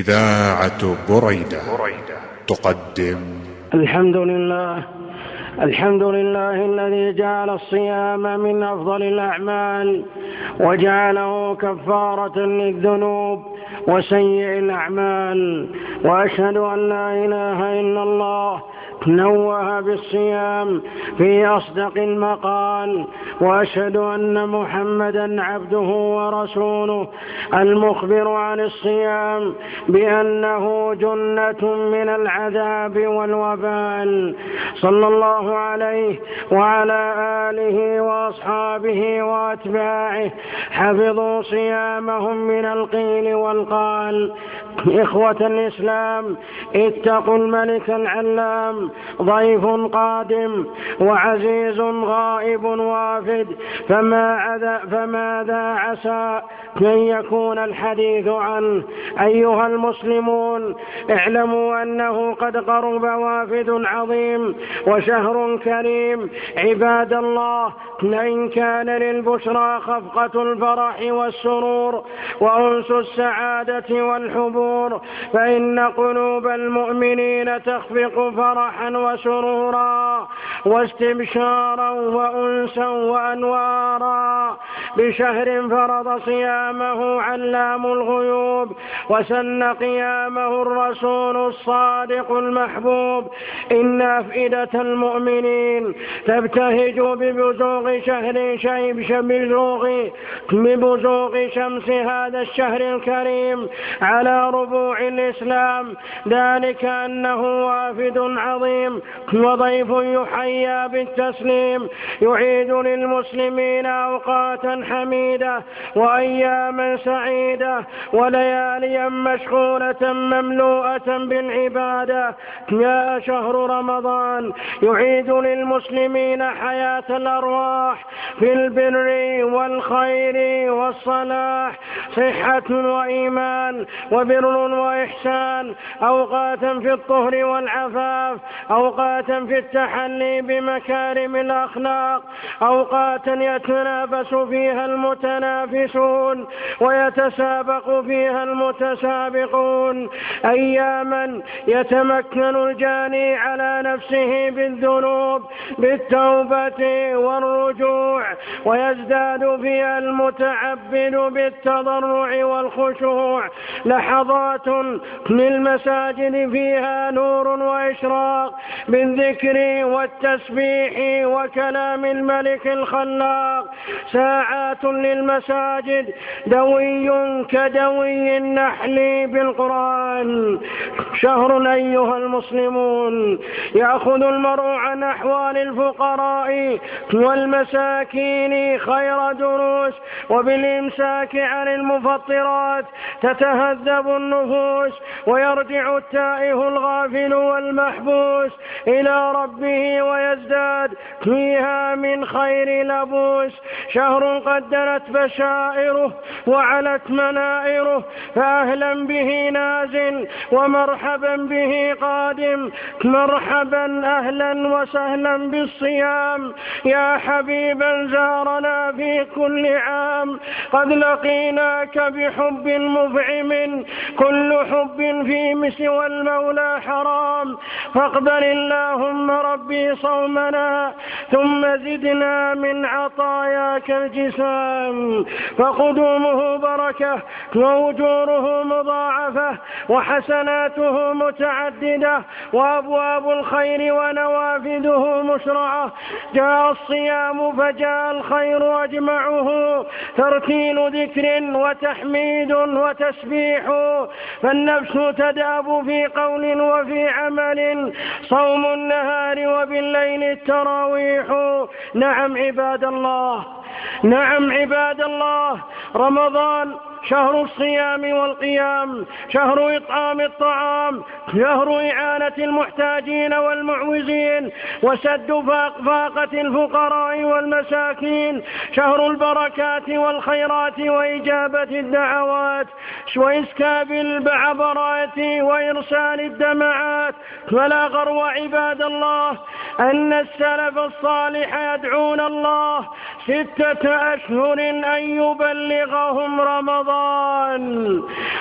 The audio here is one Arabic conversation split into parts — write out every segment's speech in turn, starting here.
إذاعة بريدة تقدم. الحمد لله الحمد لله الذي جعل الصيام من أفضل الأعمال وجعله كفارة للذنوب وسيء الأعمال وأشهد أن لا إله إلا الله نوه بالصيام في أصدق المقال وأشهد أن محمدا عبده ورسوله المخبر عن الصيام بأنه جنة من العذاب والوبال. صلى الله عليه وعلى آله وأصحابه وأتباعه حفظوا صيامهم من القيل والقال. إخوة الإسلام اتقوا الملك العلام ضيف قادم وعزيز غائب وافد فما عذا فماذا عسى أن يكون الحديث عنه أيها المسلمون؟ اعلموا أنه قد قرب وافد عظيم وشهر كريم. عباد الله لئن كان للبشرى خفقة الفرح والسرور وأنس السعادة والحبور فإن قلوب المؤمنين تخفق فرحا وسرورا واستبشارا وأنسا وأنوارا. بشهر فرض صيامه علام الغيوب وسن قيامه الرسول الصادق المحبوب. إن أفئدة المؤمنين تبتهج ببزوغ شهر شيب ببزوغ ببزوغ شمس هذا الشهر الكريم على ربوع الإسلام. ذلك أنه وافد عظيم وضيف يحيى بالتسليم. يعيد للمسلمين أوقاتا حميدة وأياما سعيدة ولياليا مشغولة مملوءة بالعبادة. جاء شهر رمضان يعيد للمسلمين حياة الأرواح في البر والخير والصلاح. صحة وإيمان وبر وإحسان أوقاتا في الطهر والعفاف أوقاتا في التحلي بمكارم الأخلاق أوقاتا يتنافس فيها المتنافسون ويتسابق فيها المتسابقون. أياما يتمكن الجاني على نفسه بالذنوب بالتوبة والرجوع ويزداد فيها المتعبد بالتضرع والخشوع. لحظات للمساجد فيها نور وإشراق. بالذكر والتسبيح وكلام الملك الخلاق. ساعات للمساجد دوي كدوي النحل بالقرآن. شهر أيها المسلمون يأخذ المرء عن أحوال الفقراء والمساكين خير دروس وبالإمساك عن المفطرات تتهذب النفوس ويرجع التائه الغافل والمحبوس إلى ربه ويزداد فيها من خير لبوس شهر قد دنت بشائره وعلت منائره فأهلا به نازل ومرحبا به قادم. مرحبا أهلا وسهلا بالصيام. يا حبيبا زارنا في كل عام. قد لقيناك بحب مفعم كل حب في مسوى المولى حرام. فاقبل اللهم ربي صومنا ثم زدنا من عطاياك الجسام فقدومه بركة وأجوره مضاعفة وحسناته متعددة وأبواب الخير ونوافذه مشرعة. جاء الصيام فجاء الخير أجمعه ترتيل ذكر وتحميد وتسبيح فالنفس تدأب في قول وفي عمل. صوم النهار وبالليل التراويح. نعم عباد الله. نعم عباد الله. رمضان شهر الصيام والقيام شهر إطعام الطعام شهر إعانة المحتاجين والمعوزين وسد فاقة الفقراء والمساكين شهر البركات والخيرات وإجابة الدعوات وإسكاب البعبرات وإرسال الدمعات. فلا غرو عباد الله أن السلف الصالح يدعون الله ستة أشهر أن يبلغهم رمضان.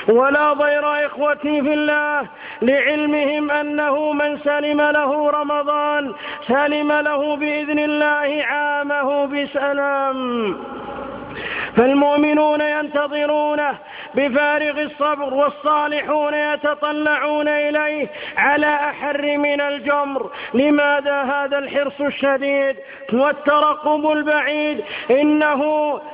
ولا ضير إخوتي في الله لعلمهم أنه من سلم له رمضان سلم له بإذن الله عامه بسلام. فالمؤمنون ينتظرونه بفارغ الصبر والصالحون يتطلعون إليه على أحر من الجمر. لماذا هذا الحرص الشديد والترقب البعيد؟ إنه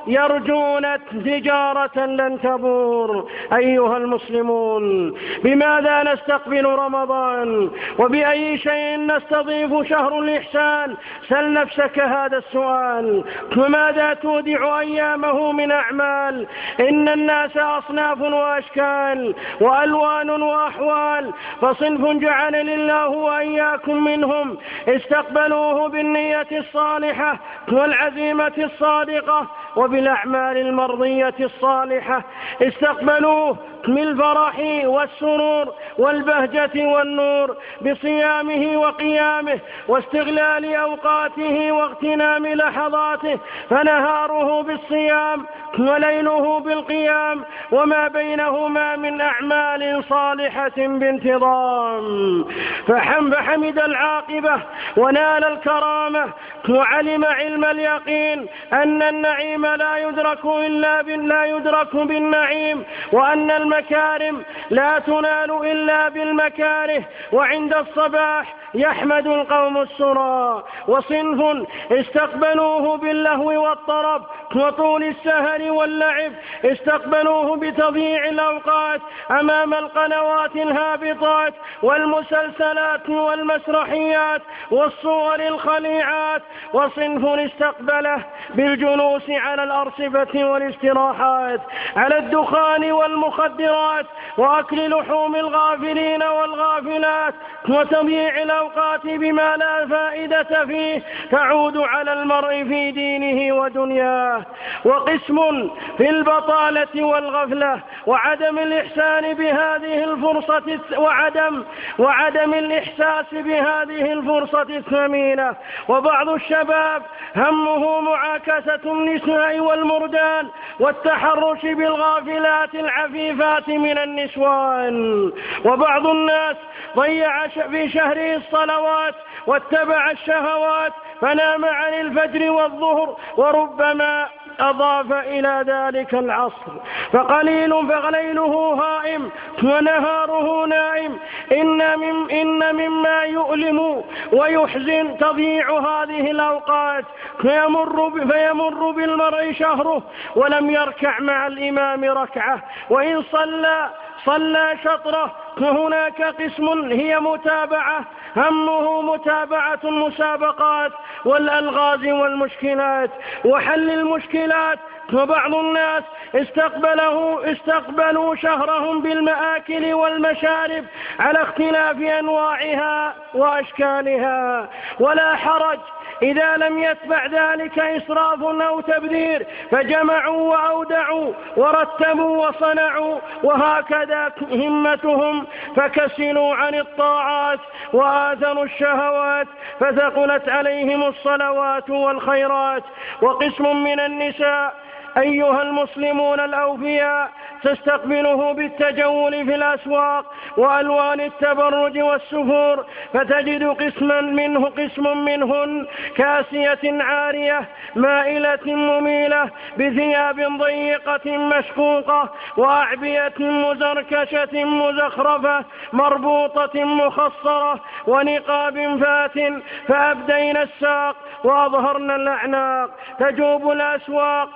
يرجون تجارة لن تبور. أيها المسلمون بماذا نستقبل رمضان؟ وبأي شيء نستضيف شهر الإحسان؟ سل نفسك هذا السؤال. وماذا تودع أيامه من أعمال. إن الناس أصناف وأشكال وألوان وأحوال. فصنف جعلني الله وإياكم منهم. استقبلوه بالنية الصالحة والعزيمة الصادقة وبالأعمال المرضية الصالحة. استقبلوه بالفرح والسرور والبهجة والنور بصيامه وقيامه واستغلال أوقاته واغتنام لحظاته. فنهاره بالصيام وليله بالقيام وما بينهما من أعمال صالحة بانتظام. فحمد العاقبة ونال الكرامة. وعلم علم اليقين أن النعيم لا يدرك إلا لا يدرك بالنعيم وأن المكارم لا تنال إلا بالمكاره. وعند الصباح يحمد القوم السرى. وصنف استقبلوه باللهو والطرب. وطول السهر واللعب استقبلوه بتضييع الأوقات أمام القنوات الهابطات والمسلسلات والمسرحيات والصور الخليعات وصنف استقبله بالجلوس على الأرصفة والاستراحات على الدخان والمخدرات وأكل لحوم الغافلين والغافلات وتضييع الأوقات بما لا فائدة فيه تعود على المرء في دينه ودنياه. وقسم في البطالة والغفلة وعدم الإحسان بهذه الفرصة وعدم وعدم الإحساس بهذه الفرصة الثمينة. وبعض الشباب همه معاكسة النساء والمردان والتحرش بالغافلات العفيفات من النسوان. وبعض الناس ضيع في شهره الصلوات واتبع الشهوات فنام عن الفجر والظهر وربما أضاف إلى ذلك العصر. فقليل فليله هائم ونهاره نائم. إن, من إن مما يؤلم ويحزن تضييع هذه الأوقات. فيمر, فيمر بالمرء شهره ولم يركع مع الإمام ركعة. وإن صلى صلى شطره وهناك قسم هي متابعة همه متابعة المسابقات والألغاز والمشكلات. وحل المشكلات وبعض الناس استقبله استقبلوا شهرهم بالمآكل والمشارب على اختلاف أنواعها وأشكالها. ولا حرج إذا لم يتبع ذلك إسراف أو تبذير فجمعوا وأودعوا ورتبوا وصنعوا وهكذا همتهم فكسلوا عن الطاعات وآثروا الشهوات فثقلت عليهم الصلوات والخيرات. وقسم من النساء أيها المسلمون الأوفياء تستقبله بالتجول في الأسواق وألوان التبرج والسفور فتجد قسما منه قسم منهن كاسية عارية مائلة مميلة بثياب ضيقة مشقوقة وأعبية مزركشة مزخرفة مربوطة مخصرة ونقاب فات فأبدين الساق وأظهرن الأعناق تجوب الأسواق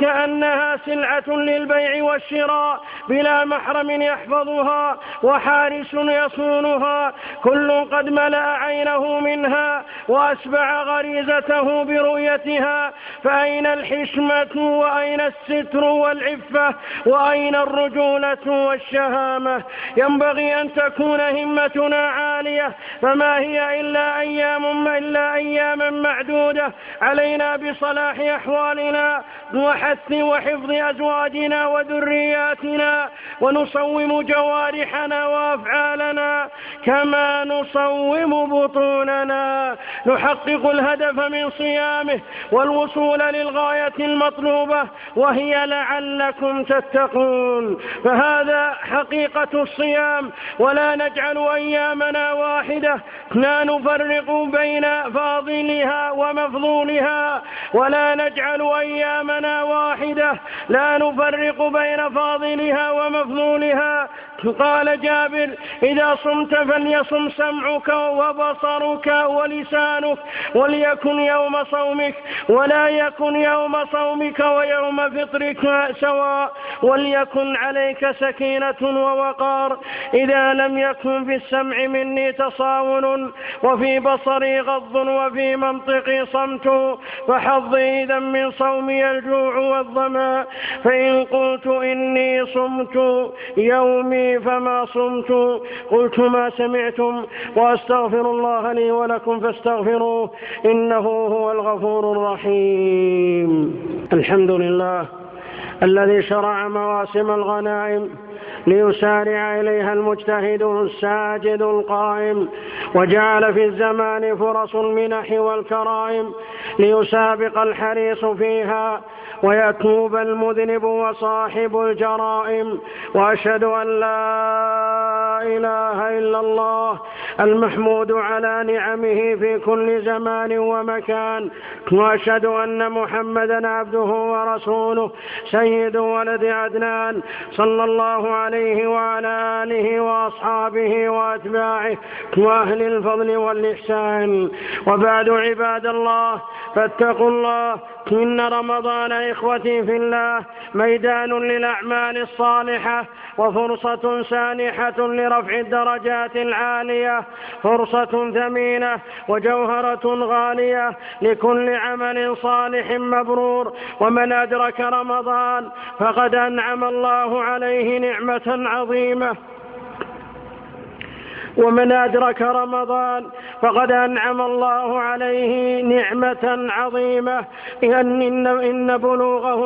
وكأنها سلعة للبيع والشراء بلا محرم يحفظها وحارس يصونها. كل قد ملأ عينه منها وأسبع غريزته برؤيتها. فأين الحشمة وأين الستر والعفة وأين الرجولة والشهامة؟ ينبغي أن تكون همتنا عالية. فما هي إلا أيام إلا أياما معدودة. علينا بصلاح أحوالنا وحسن حث وحفظ أزواجنا وذرياتنا ونصوم جوارحنا وأفعالنا كما نصوم بطوننا. نحقق الهدف من صيامه والوصول للغاية المطلوبة وهي لعلكم تتقون. فهذا حقيقة الصيام ولا نجعل أيامنا واحدة. لا نفرق بين فاضلها ومفضولها ولا نجعل أيامنا واحدة لا نفرق بين فاضلها ومفضولها. قال جابر إذا صمت فليصم سمعك وبصرك ولسانك وليكن يوم صومك ولا يكن يوم صومك ويوم فطرك سواء وليكن عليك سكينة ووقار. إذا لم يكن في السمع مني تصاون وفي بصري غض وفي منطقي صمت فحظي إذا من صومي الجوع والظمأ. فإن قلت إني صمت يومي فما صمت. قلت ما سمعتم وأستغفر الله لي ولكم فاستغفروه إنه هو الغفور الرحيم. الحمد لله الذي شرع مواسم الغنائم ليسارع إليها المجتهد الساجد القائم وجعل في الزمان فرص المنح والكرائم ليسابق الحريص فيها ويتوب المذنب وصاحب الجرائم. وأشهد أن لا إله إلا الله المحمود على نعمه في كل زمان ومكان. وأشهد أن محمدا عبده ورسوله سيد ولد عدنان صلى الله عليه وعلى آله وأصحابه وأتباعه وأهل الفضل والإحسان. وبعد عباد الله فاتقوا الله إن رمضان إخوتي في الله ميدان للأعمال الصالحة وفرصة سانحة لرفع الدرجات العالية فرصة ثمينة وجوهرة غالية لكل عمل صالح مبرور. ومن أدرك رمضان فقد أنعم الله عليه نعمة عظيمة. ومن أدرك رمضان فقد أنعم الله عليه نعمة عظيمة. إن, إن, بلوغه.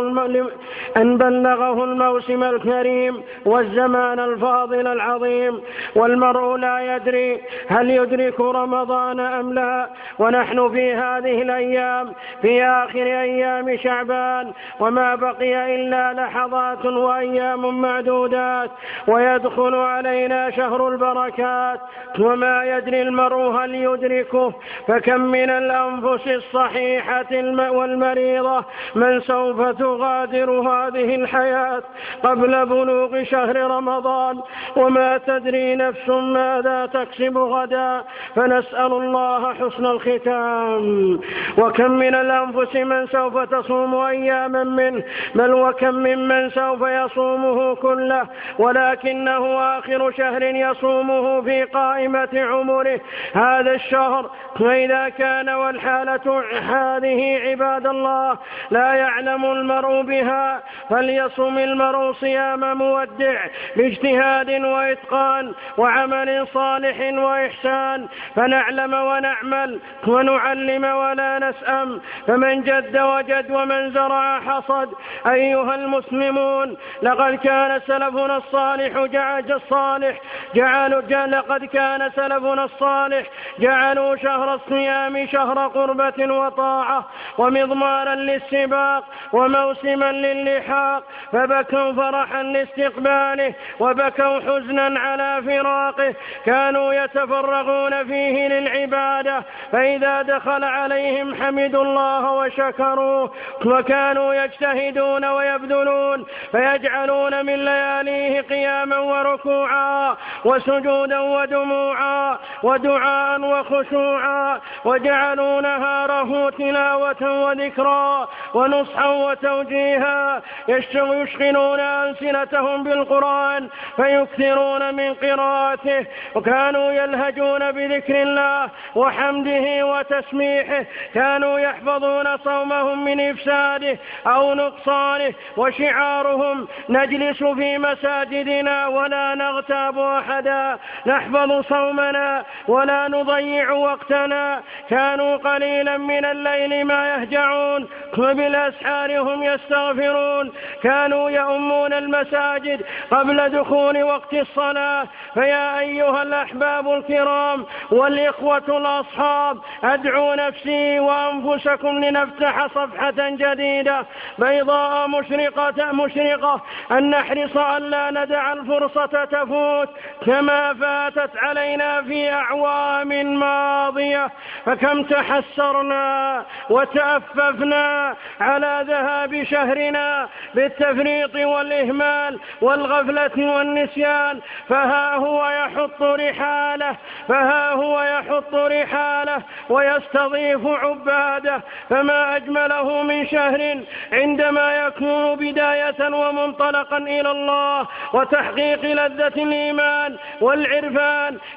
أن بلغه الموسم الكريم والزمان الفاضل العظيم. والمرء لا يدري هل يدرك رمضان أم لا. ونحن في هذه الأيام في آخر أيام شعبان وما بقي إلا لحظات وأيام معدودات. ويدخل علينا شهر البركات. وما يدري المرء هل يدركه فكم من الأنفس الصحيحة والمريضة من سوف تغادر هذه الحياة قبل بلوغ شهر رمضان؟ وما تدري نفس ماذا تكسب غدا؟ فنسأل الله حسن الختام. وكم من الأنفس من سوف تصوم أياما منه؟ بل وكم ممن سوف يصومه كله؟ ولكنه آخر شهر يصومه في قائمة عمره. هذا الشهر فإذا كان والحالة هذه عباد الله لا يعلم المرء بها فليصم المرء صيام مودع باجتهاد وإتقان وعمل صالح وإحسان. فنعلم ونعمل ونعلم ولا نسأم. فمن جد وجد ومن زرع حصد. أيها المسلمون لقد كان سلفنا الصالح جعل الصالح جعلوا لقد كان سلفنا الصالح جعلوا شهر الصيام شهر قربة وطاعة ومضمارا للسباق وموسما للحاق فبكوا فرحا لاستقباله وبكوا حزنا على فراقه كانوا يتفرغون فيه للعبادة فإذا دخل عليهم حمدوا الله وشكروه وكانوا يجتهدون ويبذلون فيجعلون من لياليه قياما وركوعا وسجودا ودموعا ودعاء وخشوعا وجعلوا نهاره تلاوة وذكرا ونصحا وتوجيها يشغلون ألسنتهم بالقرآن فيكثرون من قراءته وكانوا يلهجون بذكر ذكر الله وحمده وتسميحه كانوا يحفظون صومهم من إفساده أو نقصانه وشعارهم نجلس في مساجدنا ولا نغتاب أحدا نحفظ صومنا ولا نضيع وقتنا. كانوا قليلا من الليل ما يهجعون. وبالأسحار هم يستغفرون. كانوا يؤمون المساجد قبل دخول وقت الصلاة. فيا أيها الأحباب الكرام والإخوة الأصحاب أدعو نفسي وأنفسكم لنفتح صفحة جديدة بيضاء مشرقة مشرقة. أن نحرص ألا ندع الفرصة تفوت. كما فاتت علينا في أعوام ماضية فكم تحسرنا وتأففنا على ذهاب شهرنا بالتفريط والإهمال والغفلة والنسيان. فها هو يحط رحاله فها هو يحط رحاله ويستضيف عباده. فما أجمله من شهر عندما يكون بداية ومنطلقا إلى الله وتحقيق لذة الإيمان والعرفان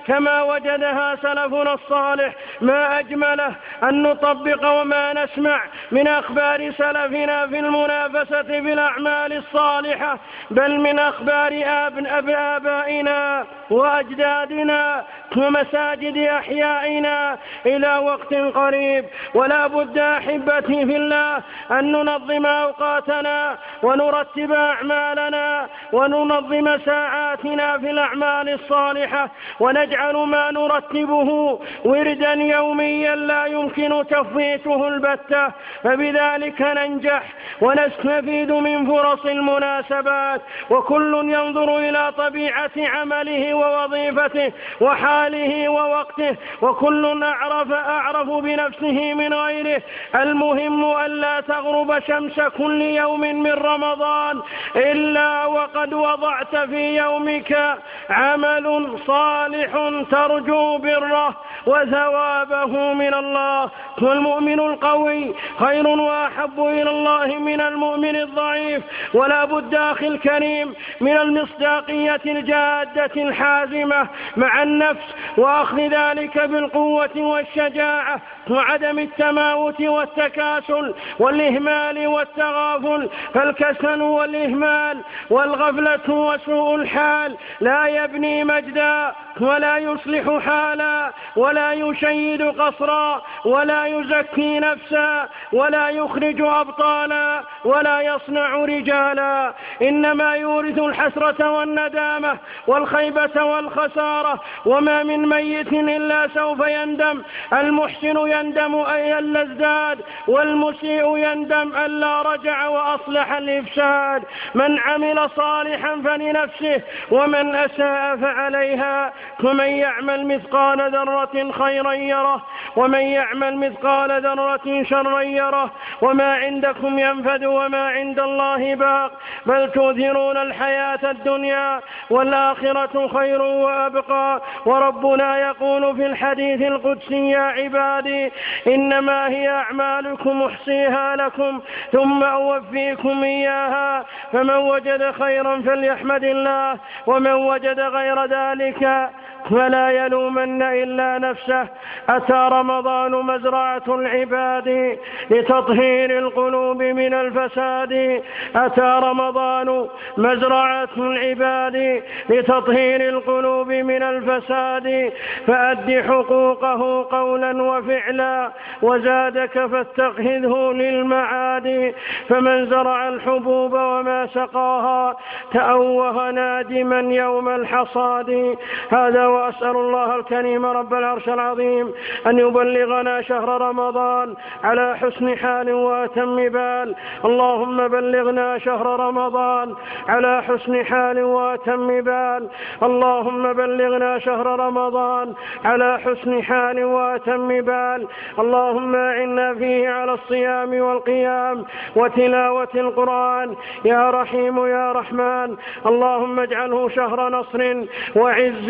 كما وجدها سلفنا الصالح. ما أجمله أن نطبق وما نسمع من أخبار سلفنا في المنافسة بالأعمال الصالحة بل من أخبار آب آبائنا وأجدادنا ومساجد أحيائنا إلى وقت قريب. ولا بد أحبتي في الله أن ننظم أوقاتنا ونرتب أعمالنا وننظم ساعاتنا في الأعمال الصالحة. ونجعل ما نرتبه وردا يوميا لا يمكن تفويته البتة. فبذلك ننجح ونستفيد من فرص المناسبات. وكل ينظر إلى طبيعة عمله ووظيفته وحاله ووقته. وكل أعرف أعرف بنفسه من غيره. المهم ألا تغرب شمس كل يوم من رمضان إلا وقد وضعت في يومك عمل صالح ترجو بره وثوابه من الله. والمؤمن القوي خير وأحب إلى الله من المؤمن الضعيف. ولا بد أخي الكريم من المصداقية الجادة الحازمة مع النفس وأخذ ذلك بالقوة والشجاعة وعدم التماوت والتكاسل والإهمال والتغافل فالكسل والإهمال والغفلة وسوء الحال لا يبني مجدا ولا يصلح حالا ولا يشيد قصرا ولا يزكي نفسا ولا يخرج أبطالا. ولا يصنع رجالا. إنما يورث الحسرة والندامة والخيبة والخسارة. وما من ميت إلا سوف يندم. المحسن يندم أي ألا ازداد والمسيء يندم ألا رجع وأصلح الإفساد. من عمل صالحا فلنفسه. ومن أساء فعليها. ومن يعمل مثقال ذرة خيرا يره. ومن يعمل مثقال ذرة شرا يره. وما عندكم ينفد وما عند الله باق بل تؤثرون الحياة الدنيا والآخرة خير وأبقى. وربنا يقول في الحديث القدسي يا عبادي إنما هي أعمالكم أحصيها لكم ثم أوفيكم إياها. فمن وجد خيرا فليحمد الله ومن وجد غير ذلك فلا يلومن إلا نفسه. أتى رمضان مزرعة العباد لتطهير القلوب من الفساد. أتى رمضان مزرعة العباد لتطهير القلوب من الفساد. فأد حقوقه قولا وفعلا وزادك فاتخذه للمعاد. فمن زرع الحبوب وما سقاها تأوه نادما يوم الحصاد. هذا وأسأل الله الكريم رب العرش العظيم أن يبلغنا شهر رمضان على حسن حال وأتم بال. اللهم بلغنا شهر رمضان على حسن حال وأتم بال. اللهم بلغنا شهر رمضان على حسن حال وأتم بال. اللهم أعنا فيه على الصيام والقيام وتلاوة القرآن. يا رحيم يا رحمن. اللهم اجعله شهر نصر وعز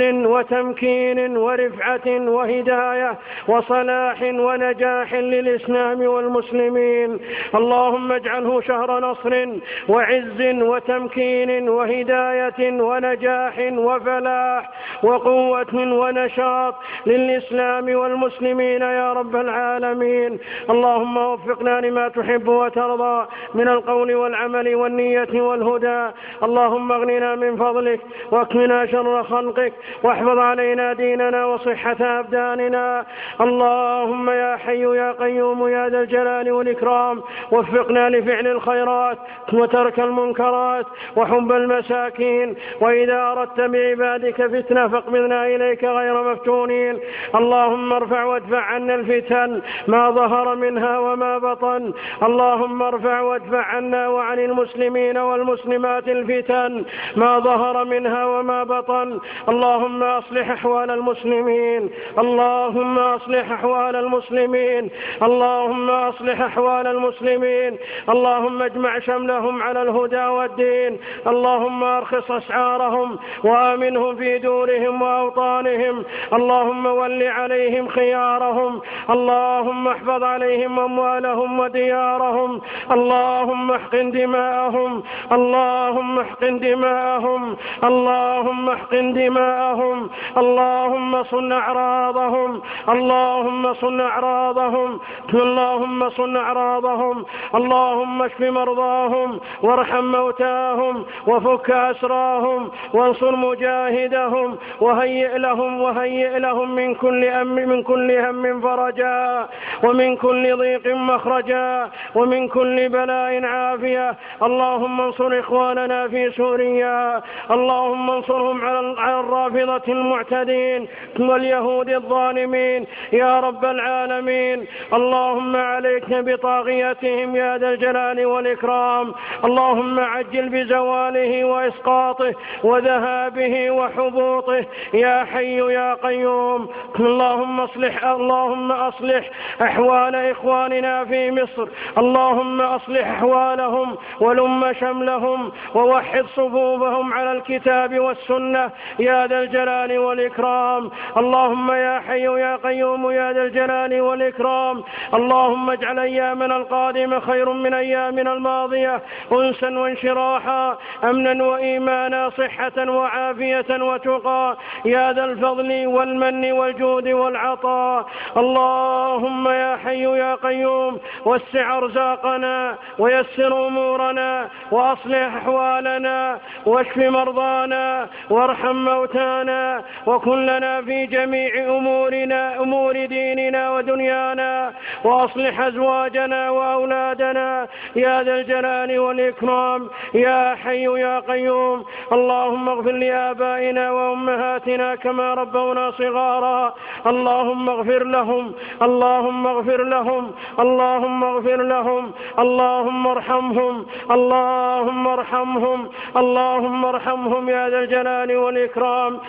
وتمكين ورفعة وهداية وصلاح ونجاح للإسلام والمسلمين. اللهم اجعله شهر نصر وعز وتمكين وهداية ونجاح وفلاح وقوة ونشاط للإسلام والمسلمين يا رب العالمين. اللهم وفقنا لما تحب وترضى من القول والعمل والنية والهدى. اللهم اغننا من فضلك واكفنا شر خلقك واحفظ علينا ديننا وصحة أبداننا. اللهم يا حي يا قيوم يا ذا الجلال والإكرام وفقنا لفعل الخيرات وترك المنكرات وحب المساكين. وإذا أردت بعبادك فتنة فاقبضنا إليك غير مفتونين. اللهم ارفع وادفع عنا الفتن ما ظهر منها وما بطن. اللهم ارفع وادفع عنا وعن المسلمين والمسلمات الفتن ما ظهر منها وما بطن. اللهم أصلح أحوال المسلمين. اللهم أصلح أحوال المسلمين. اللهم أصلح أحوال المسلمين. اللهم اجمع شملهم على الهدى والدين. اللهم أرخص أسعارهم وآمنهم في دورهم وأوطانهم. اللهم ول عليهم خيارهم. اللهم احفظ عليهم أموالهم وديارهم. اللهم احقن دماءهم. اللهم احقن دماءهم. اللهم احقن دماءهم. اللهم صن اعراضهم اللهم صن اعراضهم اللهم صن اعراضهم اللهم اشف مرضاهم وارحم موتاهم وفك اسراهم وانصر مجاهدهم وهيئ لهم وهيئ لهم من كل أم من كل هم فرجا ومن كل ضيق مخرجا ومن كل بلاء عافية. اللهم انصر إخواننا في سوريا اللهم انصرهم على الرافضة المعتدين واليهود الظالمين. يا رب العالمين اللهم عليك بطاغيتهم يا ذا الجلال والإكرام. اللهم عجل بزواله وإسقاطه وذهابه وحبوطه. يا حي يا قيوم اللهم أصلح اللهم أصلح أحوال إخواننا في مصر. اللهم أصلح أحوالهم ولم شملهم ووحد صفوفهم على الكتاب والسنة. يا ذا الجلال والإكرام. اللهم يا حي يا قيوم يا ذا الجلال والإكرام. اللهم اجعل أيامنا القادمة خير من أيامنا الماضية. انسا وانشراحا امنا وايمانا صحة وعافية وتقى. يا ذا الفضل والمن والجود والعطاء. اللهم يا حي يا قيوم وسع أرزاقنا ويسر أمورنا وأصلح أحوالنا واشف مرضانا وارحم موتانا وكن لنا في جميع أمورنا أمور ديننا ودنيانا وأصلح أزواجنا وأولادنا. يا ذا الجلال والإكرام يا حي يا قيوم اللهم اغفر لآبائنا وأمهاتنا كما ربونا صغارا. اللهم اغفر لهم اللهم اغفر لهم اللهم اغفر لهم اللهم ارحمهم اللهم ارحمهم اللهم ارحمهم يا ذا الجلال والإكرام.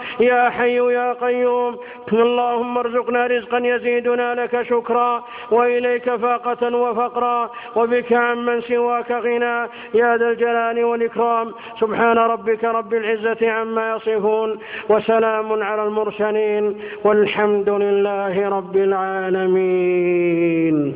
يا حي يا قيوم. اللهم ارزقنا رزقا يزيدنا لك شكرا. وإليك فاقة وفقرا. وبك عمن سواك غنى. يا ذا الجلال والإكرام. سبحان ربك رب العزة عما يصفون. وسلام على المرسلين. والحمد لله رب العالمين.